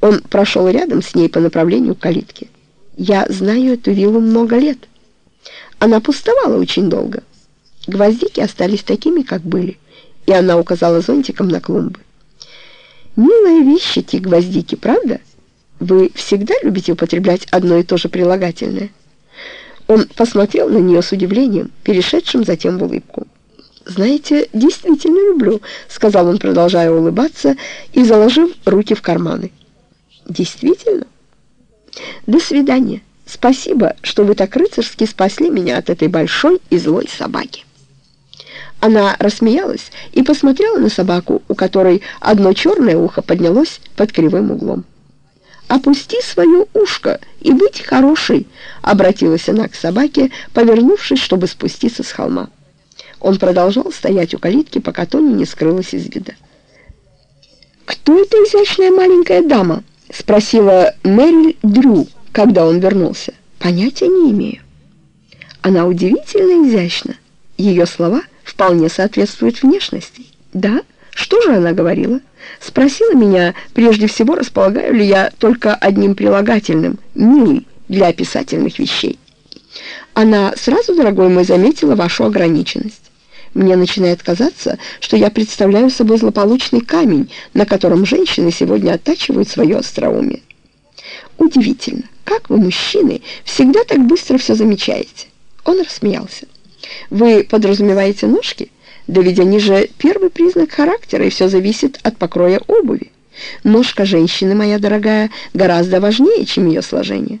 Он прошел рядом с ней по направлению к калитке. «Я знаю эту виллу много лет. Она пустовала очень долго. Гвоздики остались такими, как были» и она указала зонтиком на клумбы. «Милые вещи эти гвоздики, правда? Вы всегда любите употреблять одно и то же прилагательное?» Он посмотрел на нее с удивлением, перешедшим затем в улыбку. «Знаете, действительно люблю», — сказал он, продолжая улыбаться и заложив руки в карманы. «Действительно? До свидания. Спасибо, что вы так рыцарски спасли меня от этой большой и злой собаки». Она рассмеялась и посмотрела на собаку, у которой одно черное ухо поднялось под кривым углом. «Опусти свое ушко и быть хорошей», — обратилась она к собаке, повернувшись, чтобы спуститься с холма. Он продолжал стоять у калитки, пока Тони не скрылась из вида. «Кто эта изящная маленькая дама?» — спросила Мэри Дрю, когда он вернулся. «Понятия не имею». «Она удивительно изящна». Ее слова вполне соответствуют внешности. Да? Что же она говорила? Спросила меня, прежде всего, располагаю ли я только одним прилагательным, «милый», для описательных вещей. Она сразу, дорогой мой, заметила вашу ограниченность. Мне начинает казаться, что я представляю собой злополучный камень, на котором женщины сегодня оттачивают свое остроумие. Удивительно, как вы, мужчины, всегда так быстро все замечаете. Он рассмеялся. Вы подразумеваете ножки? Да ведь они же первый признак характера, и все зависит от покроя обуви. Ножка женщины, моя дорогая, гораздо важнее, чем ее сложение.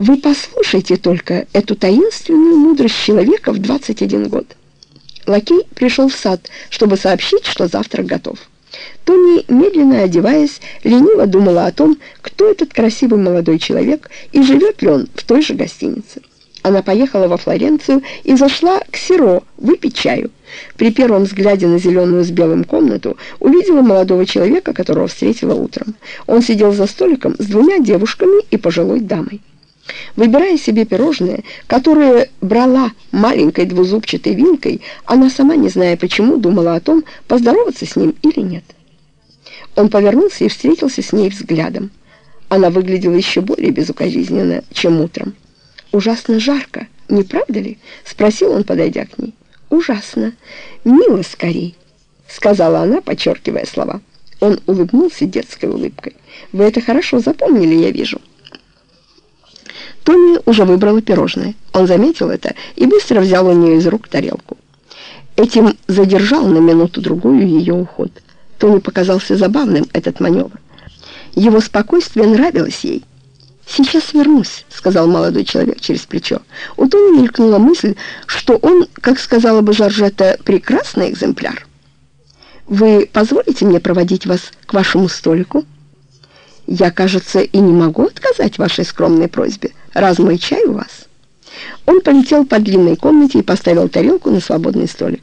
Вы послушайте только эту таинственную мудрость человека в 21 год. Лакей пришел в сад, чтобы сообщить, что завтрак готов. Тони, медленно одеваясь, лениво думала о том, кто этот красивый молодой человек и живет ли он в той же гостинице. Она поехала во Флоренцию и зашла к Сиро выпить чаю. При первом взгляде на зеленую с белым комнату увидела молодого человека, которого встретила утром. Он сидел за столиком с двумя девушками и пожилой дамой. Выбирая себе пирожное, которое брала маленькой двузубчатой вилкой, она сама, не зная почему, думала о том, поздороваться с ним или нет. Он повернулся и встретился с ней взглядом. Она выглядела еще более безукоризненно, чем утром. «Ужасно жарко, не правда ли?» — спросил он, подойдя к ней. «Ужасно. Мило скорей», — сказала она, подчеркивая слова. Он улыбнулся детской улыбкой. «Вы это хорошо запомнили, я вижу». Тони уже выбрала пирожное. Он заметил это и быстро взял у нее из рук тарелку. Этим задержал на минуту-другую ее уход. Тони показался забавным этот маневр. Его спокойствие нравилось ей. «Сейчас вернусь», — сказал молодой человек через плечо. У Тони мелькнула мысль, что он, как сказала бы Жоржетта, прекрасный экземпляр. «Вы позволите мне проводить вас к вашему столику?» «Я, кажется, и не могу отказать вашей скромной просьбе, раз мой чай у вас». Он полетел по длинной комнате и поставил тарелку на свободный столик.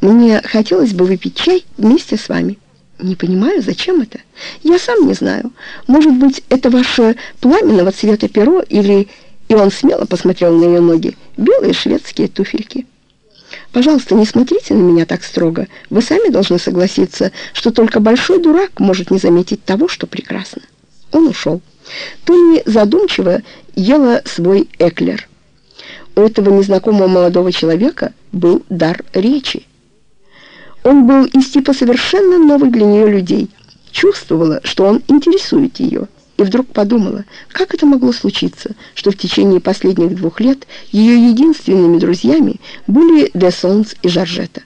«Мне хотелось бы выпить чай вместе с вами». «Не понимаю, зачем это? Я сам не знаю. Может быть, это ваше пламенного цвета перо или...» И он смело посмотрел на ее ноги. «Белые шведские туфельки». «Пожалуйста, не смотрите на меня так строго. Вы сами должны согласиться, что только большой дурак может не заметить того, что прекрасно». Он ушел. Тони задумчиво ела свой эклер. У этого незнакомого молодого человека был дар речи. Он был из типа совершенно новых для нее людей. Чувствовала, что он интересует ее. И вдруг подумала, как это могло случиться, что в течение последних двух лет ее единственными друзьями были Де Солнц и Жоржета.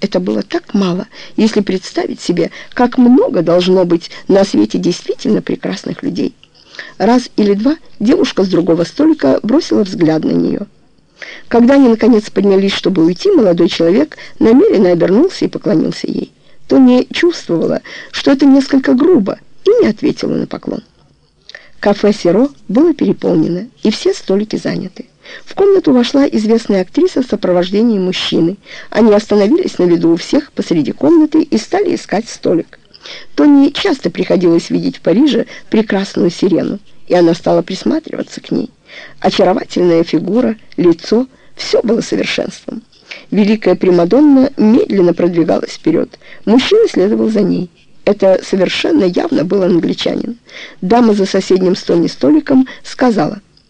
Это было так мало, если представить себе, как много должно быть на свете действительно прекрасных людей. Раз или два девушка с другого столика бросила взгляд на нее. Когда они, наконец, поднялись, чтобы уйти, молодой человек намеренно обернулся и поклонился ей. Тони чувствовала, что это несколько грубо, и не ответила на поклон. Кафе «Серо» было переполнено, и все столики заняты. В комнату вошла известная актриса в сопровождении мужчины. Они остановились на виду у всех посреди комнаты и стали искать столик. Тони часто приходилось видеть в Париже прекрасную сирену, и она стала присматриваться к ней. Очаровательная фигура, лицо — все было совершенством. Великая Примадонна медленно продвигалась вперед. Мужчина следовал за ней. Это совершенно явно был англичанин. Дама за соседним столом столиком сказала –